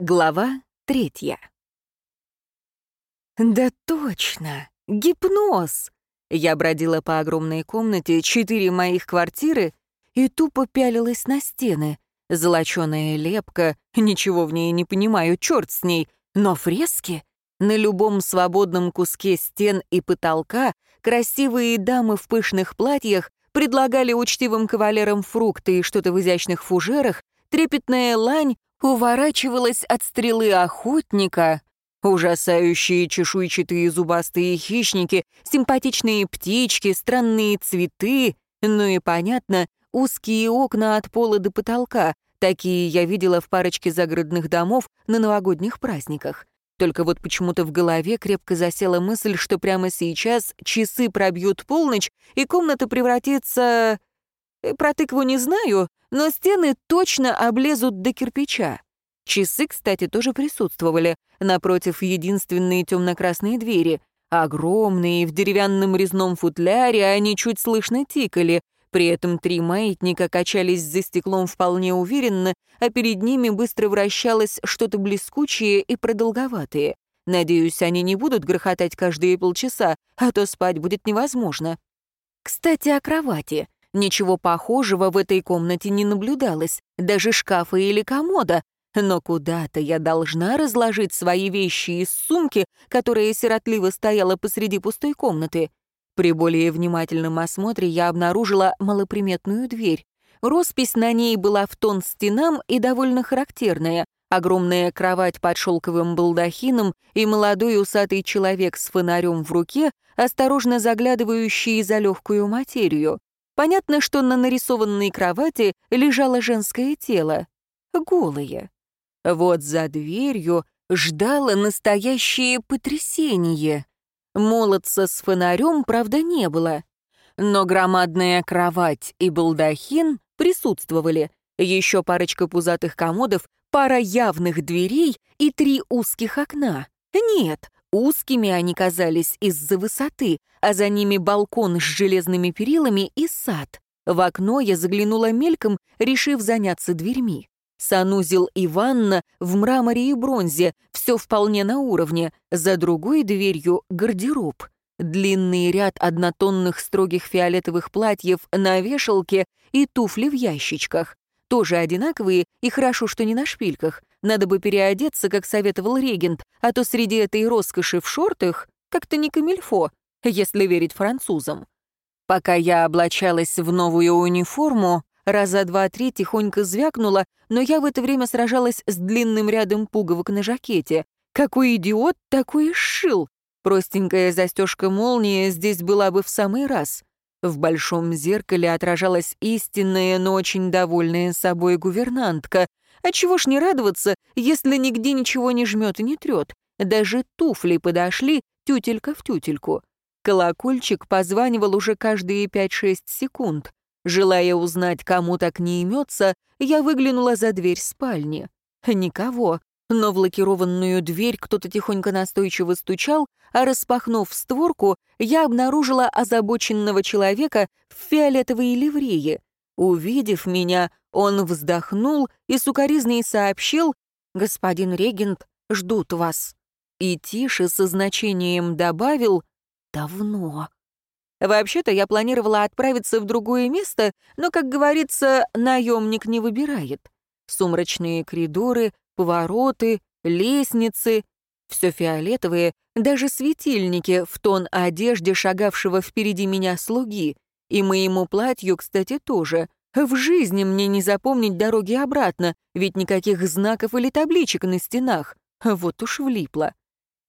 Глава третья. Да точно, гипноз! Я бродила по огромной комнате, четыре моих квартиры, и тупо пялилась на стены. Золочёная лепка, ничего в ней не понимаю, черт с ней, но фрески? На любом свободном куске стен и потолка красивые дамы в пышных платьях предлагали учтивым кавалерам фрукты и что-то в изящных фужерах, трепетная лань уворачивалась от стрелы охотника, ужасающие чешуйчатые зубастые хищники, симпатичные птички, странные цветы, ну и, понятно, узкие окна от пола до потолка, такие я видела в парочке загородных домов на новогодних праздниках. Только вот почему-то в голове крепко засела мысль, что прямо сейчас часы пробьют полночь, и комната превратится... Э, про тыкву не знаю, но стены точно облезут до кирпича. Часы, кстати, тоже присутствовали, напротив единственные темно-красные двери. Огромные, в деревянном резном футляре они чуть слышно тикали, при этом три маятника качались за стеклом вполне уверенно, а перед ними быстро вращалось что-то блескучее и продолговатое. Надеюсь, они не будут грохотать каждые полчаса, а то спать будет невозможно. Кстати, о кровати. Ничего похожего в этой комнате не наблюдалось, даже шкафа или комода, но куда-то я должна разложить свои вещи из сумки, которая сиротливо стояла посреди пустой комнаты. При более внимательном осмотре я обнаружила малоприметную дверь. Роспись на ней была в тон стенам и довольно характерная. Огромная кровать под шелковым балдахином и молодой усатый человек с фонарем в руке, осторожно заглядывающий за легкую материю. Понятно, что на нарисованной кровати лежало женское тело. Голое. Вот за дверью ждало настоящее потрясение. Молодца с фонарем, правда, не было. Но громадная кровать и балдахин присутствовали. Еще парочка пузатых комодов, пара явных дверей и три узких окна. Нет, Узкими они казались из-за высоты, а за ними балкон с железными перилами и сад. В окно я заглянула мельком, решив заняться дверьми. Санузел и ванна в мраморе и бронзе, все вполне на уровне. За другой дверью — гардероб. Длинный ряд однотонных строгих фиолетовых платьев на вешалке и туфли в ящичках. Тоже одинаковые и хорошо, что не на шпильках. Надо бы переодеться, как советовал регент, а то среди этой роскоши в шортах как-то не камильфо, если верить французам. Пока я облачалась в новую униформу, раза два-три тихонько звякнула, но я в это время сражалась с длинным рядом пуговок на жакете. Какой идиот такой сшил! Простенькая застежка молнии здесь была бы в самый раз. В большом зеркале отражалась истинная, но очень довольная собой гувернантка, а чего ж не радоваться, если нигде ничего не жмет и не трет? Даже туфли подошли тютелька в тютельку. Колокольчик позванивал уже каждые 5-6 секунд. Желая узнать, кому так не имется, я выглянула за дверь спальни. Никого, но в лакированную дверь кто-то тихонько настойчиво стучал, а распахнув створку, я обнаружила озабоченного человека в фиолетовой ливрее. Увидев меня, он вздохнул и сукоризный сообщил, «Господин регент, ждут вас». И тише со значением добавил, «Давно». Вообще-то я планировала отправиться в другое место, но, как говорится, наемник не выбирает. Сумрачные коридоры, повороты, лестницы, все фиолетовые, даже светильники в тон одежде шагавшего впереди меня слуги. И моему платью, кстати, тоже. В жизни мне не запомнить дороги обратно, ведь никаких знаков или табличек на стенах. Вот уж влипло.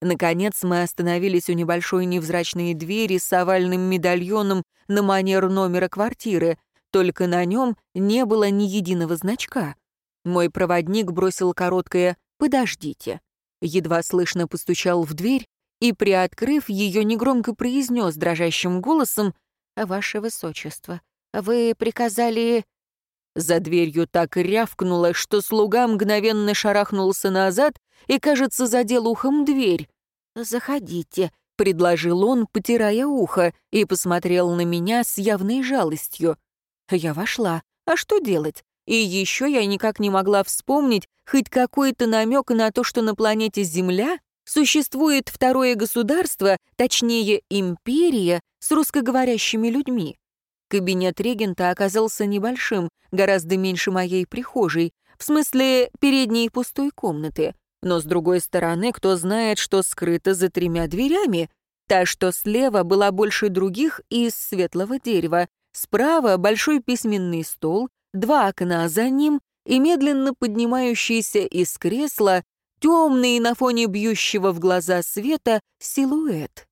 Наконец мы остановились у небольшой невзрачной двери с овальным медальоном на манер номера квартиры, только на нем не было ни единого значка. Мой проводник бросил короткое «подождите». Едва слышно постучал в дверь и, приоткрыв ее, негромко произнес дрожащим голосом «Ваше Высочество, вы приказали...» За дверью так рявкнуло, что слуга мгновенно шарахнулся назад и, кажется, задел ухом дверь. «Заходите», — предложил он, потирая ухо, и посмотрел на меня с явной жалостью. Я вошла. А что делать? И еще я никак не могла вспомнить хоть какой-то намек на то, что на планете Земля существует второе государство, точнее империя, с русскоговорящими людьми. Кабинет регента оказался небольшим, гораздо меньше моей прихожей, в смысле передней пустой комнаты. Но, с другой стороны, кто знает, что скрыто за тремя дверями. Та, что слева, была больше других из светлого дерева. Справа — большой письменный стол, два окна за ним и медленно поднимающийся из кресла темный на фоне бьющего в глаза света силуэт.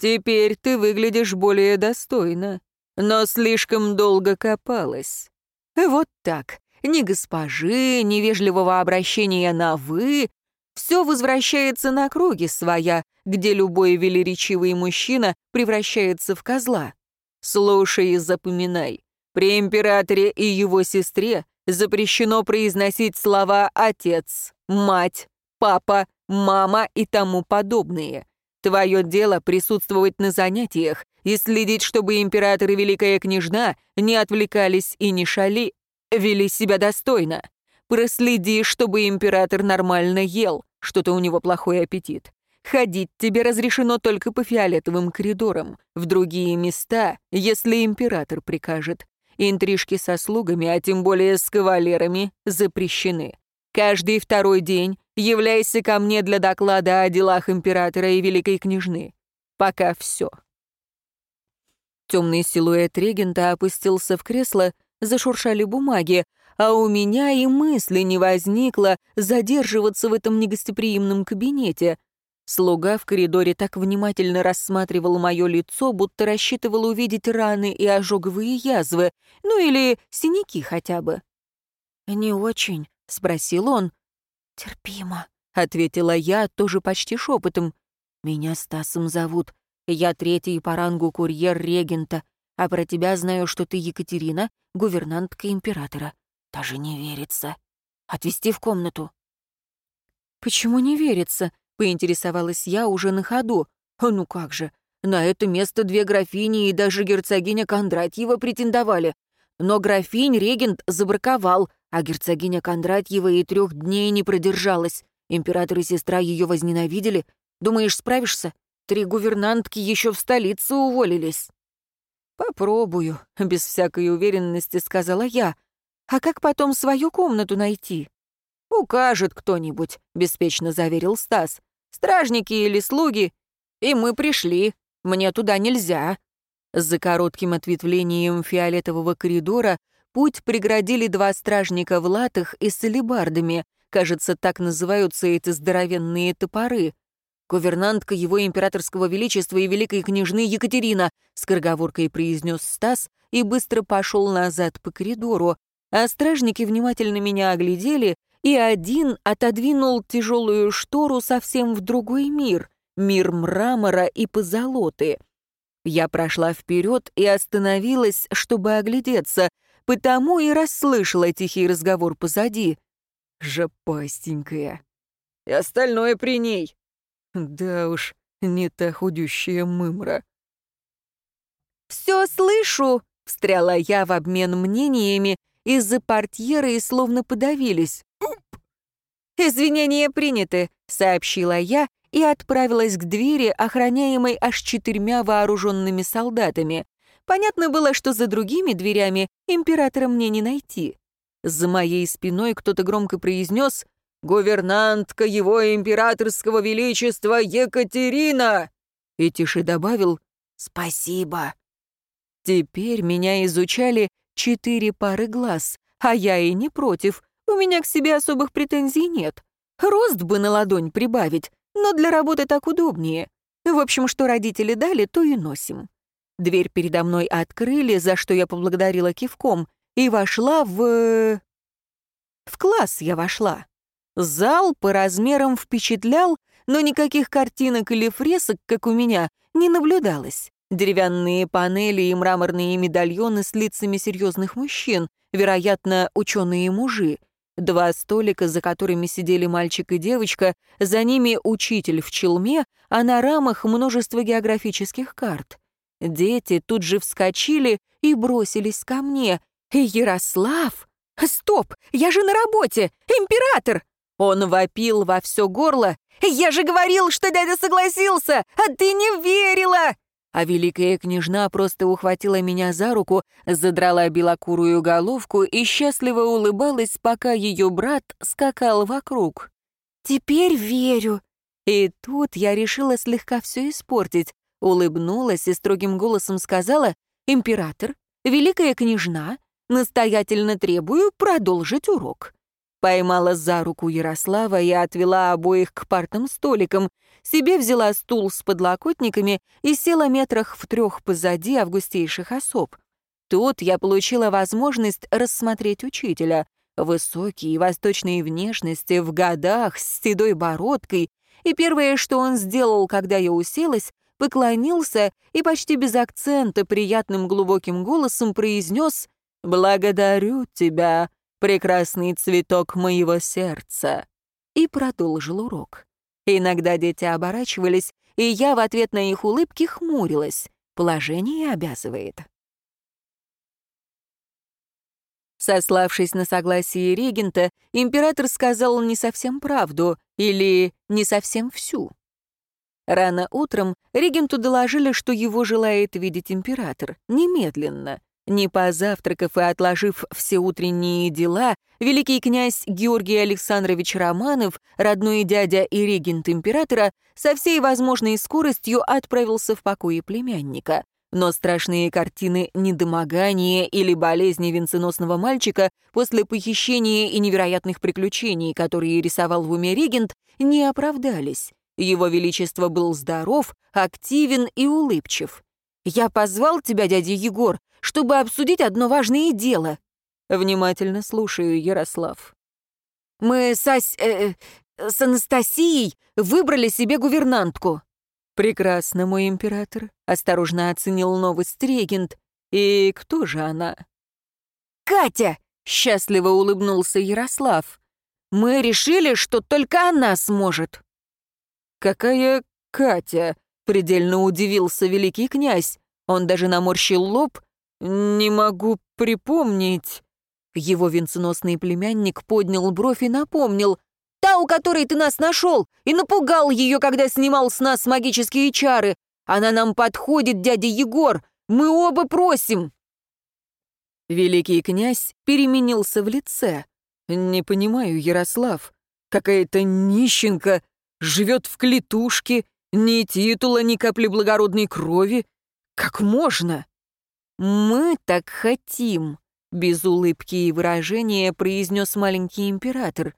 «Теперь ты выглядишь более достойно, но слишком долго копалась. Вот так, ни госпожи, ни вежливого обращения на «вы», все возвращается на круги своя, где любой велеречивый мужчина превращается в козла. Слушай и запоминай. При императоре и его сестре запрещено произносить слова «отец», «мать», «папа», «мама» и тому подобные. Твое дело присутствовать на занятиях и следить, чтобы император и великая княжна не отвлекались и не шали, вели себя достойно. Проследи, чтобы император нормально ел, что-то у него плохой аппетит. Ходить тебе разрешено только по фиолетовым коридорам, в другие места, если император прикажет. Интрижки со слугами, а тем более с кавалерами, запрещены. Каждый второй день являйся ко мне для доклада о делах императора и великой княжны. Пока все. Темный силуэт регента опустился в кресло, зашуршали бумаги, а у меня и мысли не возникло задерживаться в этом негостеприимном кабинете. Слуга в коридоре так внимательно рассматривал мое лицо, будто рассчитывал увидеть раны и ожоговые язвы, ну или синяки хотя бы. «Не очень», — спросил он. «Терпимо», — ответила я, тоже почти шепотом. «Меня Стасом зовут. Я третий по рангу курьер регента, а про тебя знаю, что ты Екатерина, гувернантка императора. Даже не верится. Отвезти в комнату». «Почему не верится?» Поинтересовалась я уже на ходу. А ну как же, на это место две графини и даже герцогиня Кондратьева претендовали. Но графинь-регент забраковал, а герцогиня Кондратьева и трех дней не продержалась. Император и сестра ее возненавидели. Думаешь, справишься? Три гувернантки еще в столице уволились. «Попробую», — без всякой уверенности сказала я. «А как потом свою комнату найти?» «Укажет кто-нибудь», — беспечно заверил Стас. Стражники или слуги. И мы пришли. Мне туда нельзя». За коротким ответвлением фиолетового коридора путь преградили два стражника в латах и с алебардами. Кажется, так называются эти здоровенные топоры. «Гувернантка его императорского величества и великой княжны Екатерина», скороговоркой произнес Стас и быстро пошел назад по коридору, а стражники внимательно меня оглядели и один отодвинул тяжелую штору совсем в другой мир, мир мрамора и позолоты. Я прошла вперед и остановилась, чтобы оглядеться, потому и расслышала тихий разговор позади. Жопастенькая. И остальное при ней. Да уж, не та худющая мымра. «Все слышу!» — встряла я в обмен мнениями, из-за портьеры и словно подавились. «Извинения приняты», — сообщила я и отправилась к двери, охраняемой аж четырьмя вооруженными солдатами. Понятно было, что за другими дверями императора мне не найти. За моей спиной кто-то громко произнес «Гувернантка его императорского величества Екатерина!» И тише добавил «Спасибо». Теперь меня изучали четыре пары глаз, а я и не против. У меня к себе особых претензий нет. Рост бы на ладонь прибавить, но для работы так удобнее. В общем, что родители дали, то и носим. Дверь передо мной открыли, за что я поблагодарила кивком, и вошла в... В класс я вошла. Зал по размерам впечатлял, но никаких картинок или фресок, как у меня, не наблюдалось. Деревянные панели и мраморные медальоны с лицами серьезных мужчин, вероятно, ученые мужи. Два столика, за которыми сидели мальчик и девочка, за ними учитель в челме, а на рамах множество географических карт. Дети тут же вскочили и бросились ко мне. Ярослав? Стоп! Я же на работе! Император!» Он вопил во все горло. «Я же говорил, что дядя согласился, а ты не верила!» А великая княжна просто ухватила меня за руку, задрала белокурую головку и счастливо улыбалась, пока ее брат скакал вокруг. «Теперь верю». И тут я решила слегка все испортить, улыбнулась и строгим голосом сказала «Император, великая княжна, настоятельно требую продолжить урок». Поймала за руку Ярослава и отвела обоих к партным столикам. Себе взяла стул с подлокотниками и села метрах в трех позади августейших особ. Тут я получила возможность рассмотреть учителя. Высокий, восточной внешности, в годах, с седой бородкой. И первое, что он сделал, когда я уселась, поклонился и почти без акцента приятным глубоким голосом произнес «Благодарю тебя, прекрасный цветок моего сердца», и продолжил урок. Иногда дети оборачивались, и я в ответ на их улыбки хмурилась. Положение обязывает. Сославшись на согласие регента, император сказал не совсем правду или не совсем всю. Рано утром регенту доложили, что его желает видеть император, немедленно. Не позавтракав и отложив все утренние дела, великий князь Георгий Александрович Романов, родной дядя и регент императора, со всей возможной скоростью отправился в покои племянника. Но страшные картины недомогания или болезни венценосного мальчика после похищения и невероятных приключений, которые рисовал в уме регент, не оправдались. Его Величество был здоров, активен и улыбчив. «Я позвал тебя, дядя Егор, чтобы обсудить одно важное дело». «Внимательно слушаю, Ярослав». «Мы с, Ась... Э, э, с Анастасией выбрали себе гувернантку». «Прекрасно, мой император», — осторожно оценил новость регент. «И кто же она?» «Катя!» — счастливо улыбнулся Ярослав. «Мы решили, что только она сможет». «Какая Катя?» — предельно удивился великий князь. Он даже наморщил лоб, «Не могу припомнить». Его венценосный племянник поднял бровь и напомнил. «Та, у которой ты нас нашел, и напугал ее, когда снимал с нас магические чары. Она нам подходит, дядя Егор. Мы оба просим». Великий князь переменился в лице. «Не понимаю, Ярослав. Какая-то нищенка живет в клетушке, ни титула, ни капли благородной крови. Как можно?» «Мы так хотим», — без улыбки и выражения произнес маленький император.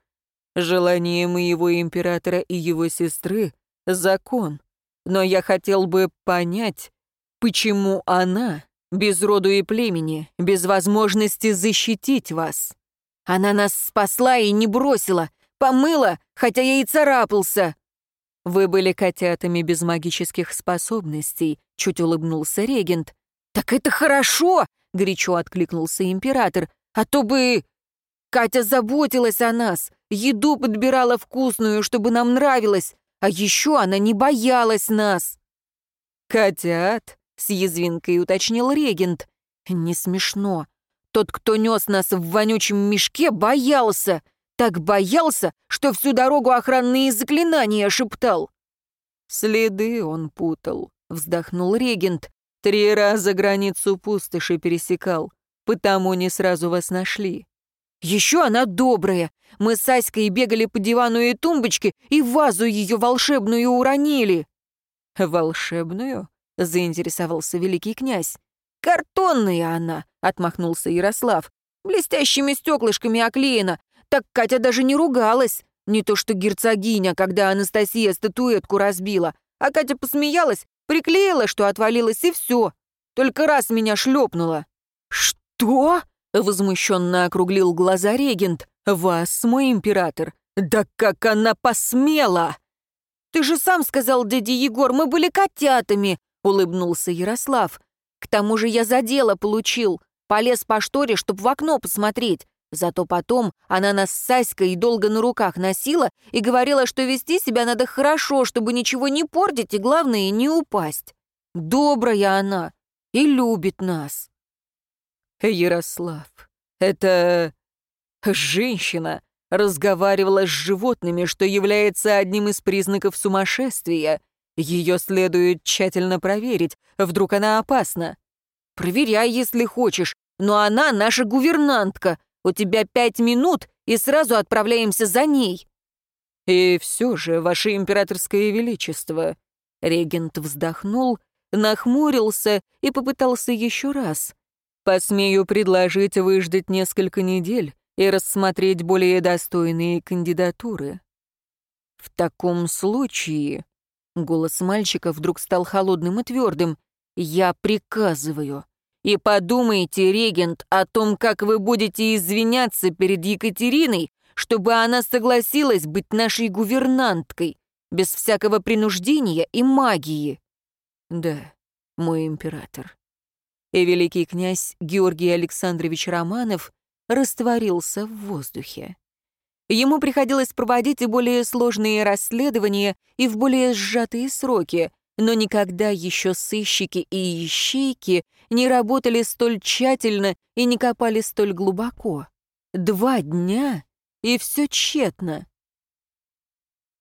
«Желание моего императора и его сестры — закон. Но я хотел бы понять, почему она, без роду и племени, без возможности защитить вас. Она нас спасла и не бросила, помыла, хотя я и царапался». «Вы были котятами без магических способностей», — чуть улыбнулся регент. «Так это хорошо!» — горячо откликнулся император. «А то бы...» Катя заботилась о нас, еду подбирала вкусную, чтобы нам нравилось, а еще она не боялась нас. «Котят?» — с язвинкой уточнил регент. «Не смешно. Тот, кто нес нас в вонючем мешке, боялся. Так боялся, что всю дорогу охранные заклинания шептал». «Следы он путал», — вздохнул регент. Три раза границу пустоши пересекал, потому не сразу вас нашли. Еще она добрая. Мы с Аськой бегали по дивану и тумбочке, и вазу ее волшебную уронили. Волшебную? Заинтересовался великий князь. Картонная она, отмахнулся Ярослав. Блестящими стеклышками оклеена. Так Катя даже не ругалась. Не то что герцогиня, когда Анастасия статуэтку разбила. А Катя посмеялась Приклеила, что отвалилось, и все. Только раз меня шлепнула. «Что?» — возмущенно округлил глаза регент. «Вас, мой император? Да как она посмела!» «Ты же сам сказал, дядя Егор, мы были котятами!» — улыбнулся Ярослав. «К тому же я за дело получил. Полез по шторе, чтобы в окно посмотреть. Зато потом она нас с Саськой долго на руках носила и говорила, что вести себя надо хорошо, чтобы ничего не портить и, главное, не упасть. Добрая она и любит нас. Ярослав, это женщина разговаривала с животными, что является одним из признаков сумасшествия. Ее следует тщательно проверить, вдруг она опасна. Проверяй, если хочешь, но она наша гувернантка. У тебя пять минут, и сразу отправляемся за ней. И все же, ваше императорское величество. Регент вздохнул, нахмурился и попытался еще раз. Посмею предложить выждать несколько недель и рассмотреть более достойные кандидатуры. В таком случае... Голос мальчика вдруг стал холодным и твердым. «Я приказываю. И подумайте, регент, о том, как вы будете извиняться перед Екатериной, чтобы она согласилась быть нашей гувернанткой, без всякого принуждения и магии». «Да, мой император», и великий князь Георгий Александрович Романов растворился в воздухе. Ему приходилось проводить и более сложные расследования, и в более сжатые сроки, но никогда еще сыщики и ищейки не работали столь тщательно и не копали столь глубоко. Два дня, и все тщетно.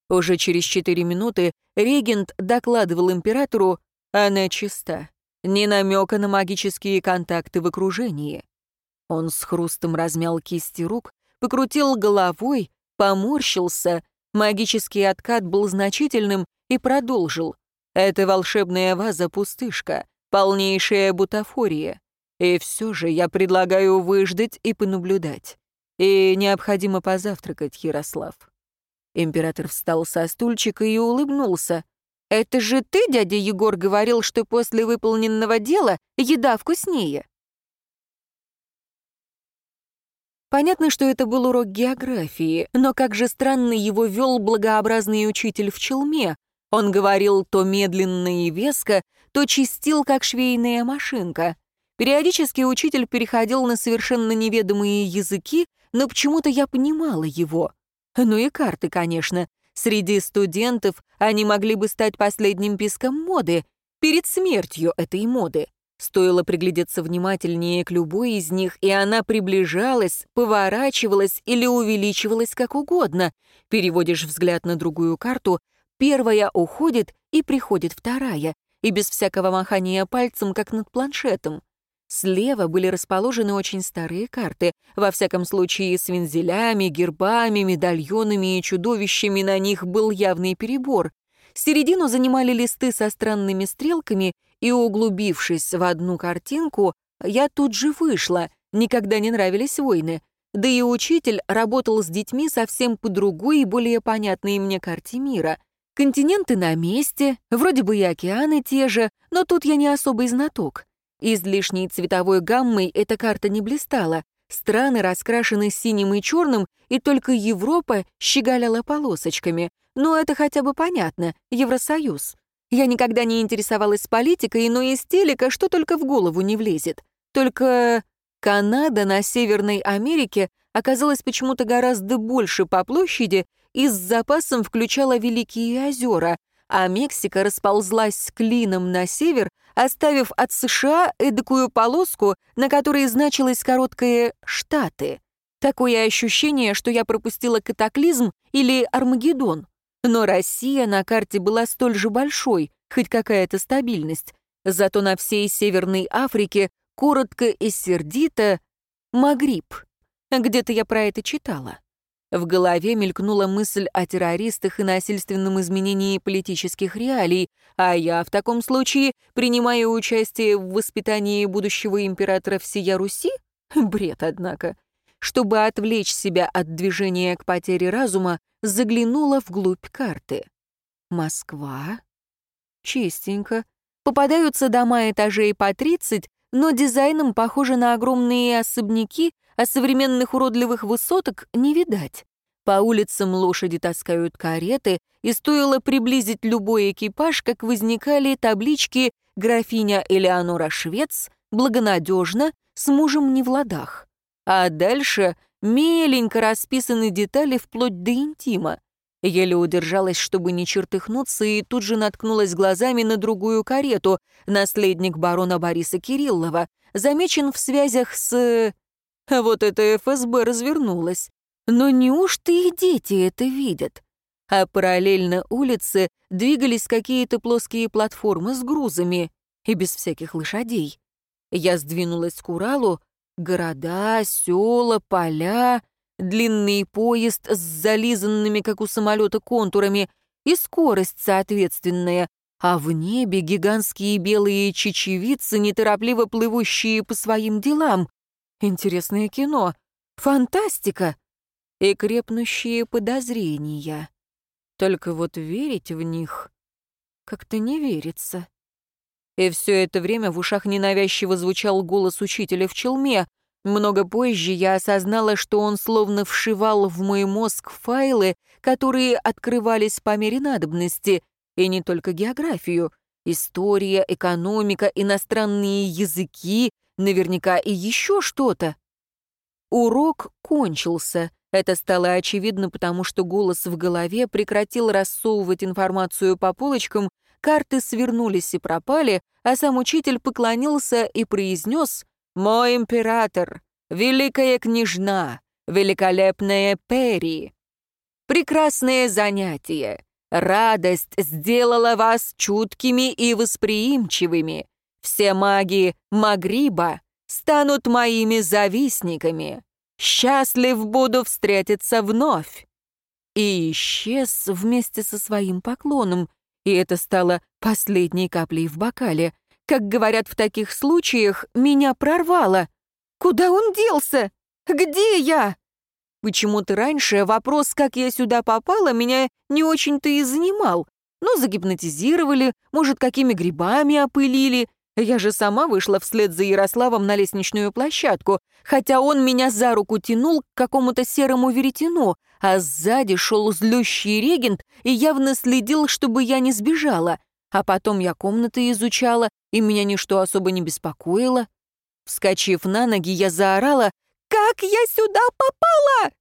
Уже через четыре минуты регент докладывал императору, она чиста. Ни намека на магические контакты в окружении. Он с хрустом размял кисти рук, покрутил головой, поморщился. Магический откат был значительным и продолжил. «Это волшебная ваза-пустышка, полнейшая бутафория. И все же я предлагаю выждать и понаблюдать. И необходимо позавтракать, Ярослав». Император встал со стульчика и улыбнулся. «Это же ты, дядя Егор, говорил, что после выполненного дела еда вкуснее?» Понятно, что это был урок географии, но как же странно его вел благообразный учитель в челме. Он говорил то медленно и веско, то чистил, как швейная машинка. Периодически учитель переходил на совершенно неведомые языки, но почему-то я понимала его. Ну и карты, конечно. Среди студентов они могли бы стать последним писком моды, перед смертью этой моды. Стоило приглядеться внимательнее к любой из них, и она приближалась, поворачивалась или увеличивалась как угодно. Переводишь взгляд на другую карту, первая уходит и приходит вторая, и без всякого махания пальцем, как над планшетом. Слева были расположены очень старые карты, во всяком случае с вензелями, гербами, медальонами и чудовищами на них был явный перебор. Середину занимали листы со странными стрелками, и, углубившись в одну картинку, я тут же вышла, никогда не нравились войны. Да и учитель работал с детьми совсем по другой и более понятной мне карте мира. Континенты на месте, вроде бы и океаны те же, но тут я не особый знаток. Излишней цветовой гаммой эта карта не блистала. Страны раскрашены синим и черным, и только Европа щеголяла полосочками. Но это хотя бы понятно, Евросоюз. Я никогда не интересовалась политикой, но из телека что только в голову не влезет. Только Канада на Северной Америке оказалась почему-то гораздо больше по площади и с запасом включала Великие озера, а Мексика расползлась клином на север, оставив от США эдакую полоску, на которой значилось короткое «Штаты». Такое ощущение, что я пропустила катаклизм или Армагеддон. Но Россия на карте была столь же большой, хоть какая-то стабильность. Зато на всей Северной Африке коротко и сердито «Магриб». Где-то я про это читала. В голове мелькнула мысль о террористах и насильственном изменении политических реалий, а я в таком случае принимаю участие в воспитании будущего императора всея Руси? Бред, однако. Чтобы отвлечь себя от движения к потере разума, заглянула вглубь карты. Москва. Чистенько. Попадаются дома этажей по 30, но дизайном похожи на огромные особняки, а современных уродливых высоток не видать. По улицам лошади таскают кареты, и стоило приблизить любой экипаж, как возникали таблички «Графиня Элеонора Швец», «Благонадежно», «С мужем не в ладах». А дальше меленько расписаны детали вплоть до интима. Еле удержалась, чтобы не чертыхнуться, и тут же наткнулась глазами на другую карету. Наследник барона Бориса Кириллова. Замечен в связях с... Вот это ФСБ развернулось. Но неужто и дети это видят? А параллельно улице двигались какие-то плоские платформы с грузами и без всяких лошадей. Я сдвинулась к Уралу. Города, села, поля, длинный поезд с зализанными, как у самолета, контурами и скорость соответственная, а в небе гигантские белые чечевицы, неторопливо плывущие по своим делам. Интересное кино. Фантастика. И крепнущие подозрения. Только вот верить в них как-то не верится. И все это время в ушах ненавязчиво звучал голос учителя в челме. Много позже я осознала, что он словно вшивал в мой мозг файлы, которые открывались по мере надобности, и не только географию. История, экономика, иностранные языки, наверняка и еще что-то. Урок кончился. Это стало очевидно, потому что голос в голове прекратил рассовывать информацию по полочкам, карты свернулись и пропали, а сам учитель поклонился и произнес «Мой император, великая княжна, великолепная Перри». Прекрасное занятие. Радость сделала вас чуткими и восприимчивыми. Все маги Магриба станут моими завистниками. Счастлив буду встретиться вновь. И исчез вместе со своим поклоном, и это стало последней каплей в бокале. Как говорят в таких случаях, меня прорвало. Куда он делся? Где я? Почему-то раньше вопрос, как я сюда попала, меня не очень-то и занимал. Ну, загипнотизировали, может, какими грибами опылили. Я же сама вышла вслед за Ярославом на лестничную площадку, хотя он меня за руку тянул к какому-то серому веретено, а сзади шел злющий регент и явно следил, чтобы я не сбежала. А потом я комнаты изучала, и меня ничто особо не беспокоило. Вскочив на ноги, я заорала «Как я сюда попала?»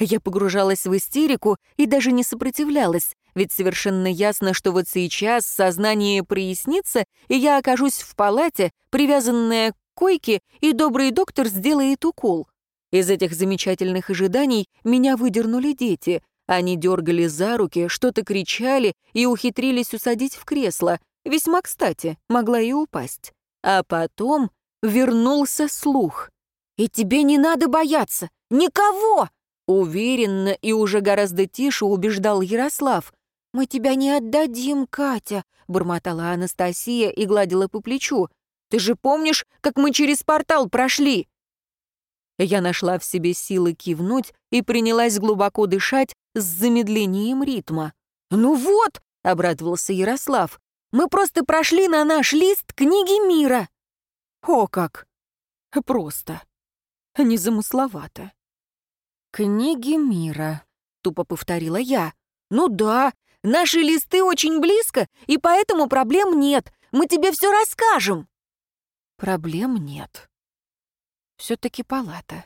Я погружалась в истерику и даже не сопротивлялась, ведь совершенно ясно, что вот сейчас сознание прояснится, и я окажусь в палате, привязанная к койке, и добрый доктор сделает укол. Из этих замечательных ожиданий меня выдернули дети. Они дергали за руки, что-то кричали и ухитрились усадить в кресло. Весьма кстати, могла и упасть. А потом вернулся слух. «И тебе не надо бояться! Никого!» Уверенно и уже гораздо тише убеждал Ярослав. «Мы тебя не отдадим, Катя», — бормотала Анастасия и гладила по плечу. «Ты же помнишь, как мы через портал прошли?» Я нашла в себе силы кивнуть и принялась глубоко дышать с замедлением ритма. «Ну вот», — обрадовался Ярослав, «мы просто прошли на наш лист книги мира». «О как! Просто. Незамысловато». «Книги мира», — тупо повторила я. «Ну да, наши листы очень близко, и поэтому проблем нет. Мы тебе все расскажем». «Проблем нет. Все-таки палата».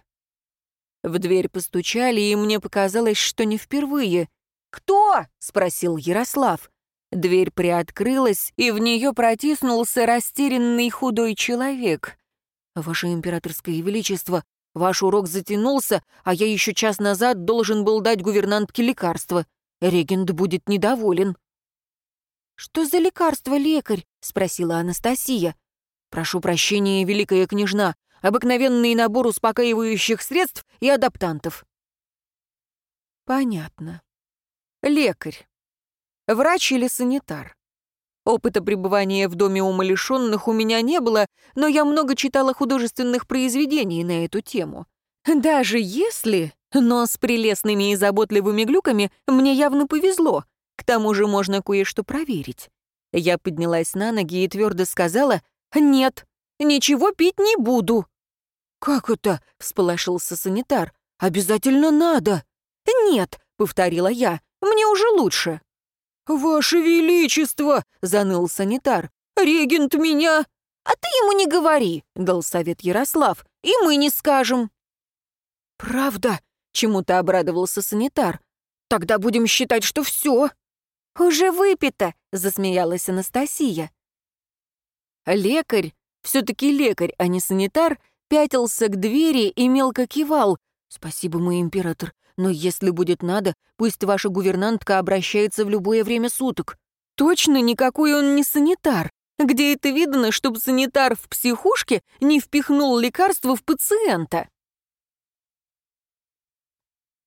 В дверь постучали, и мне показалось, что не впервые. «Кто?» — спросил Ярослав. Дверь приоткрылась, и в нее протиснулся растерянный худой человек. «Ваше императорское величество, Ваш урок затянулся, а я еще час назад должен был дать гувернантке лекарство. Регент будет недоволен». «Что за лекарство, лекарь?» — спросила Анастасия. «Прошу прощения, великая княжна, обыкновенный набор успокаивающих средств и адаптантов». «Понятно. Лекарь. Врач или санитар?» Опыта пребывания в доме умалишенных у меня не было, но я много читала художественных произведений на эту тему. Даже если, но с прелестными и заботливыми глюками мне явно повезло. К тому же можно кое-что проверить. Я поднялась на ноги и твердо сказала «Нет, ничего пить не буду». «Как это?» — всполошился санитар. «Обязательно надо». «Нет», — повторила я, — «мне уже лучше». «Ваше Величество!» — заныл санитар. «Регент меня...» «А ты ему не говори!» — дал совет Ярослав. «И мы не скажем». «Правда?» — чему-то обрадовался санитар. Тогда будем считать, что все. «Уже выпито», — засмеялась Анастасия. Лекарь, все-таки лекарь, а не санитар, пятился к двери и мелко кивал. «Спасибо, мой император, но если будет надо, пусть ваша гувернантка обращается в любое время суток. Точно никакой он не санитар. Где это видно, чтобы санитар в психушке не впихнул лекарство в пациента?»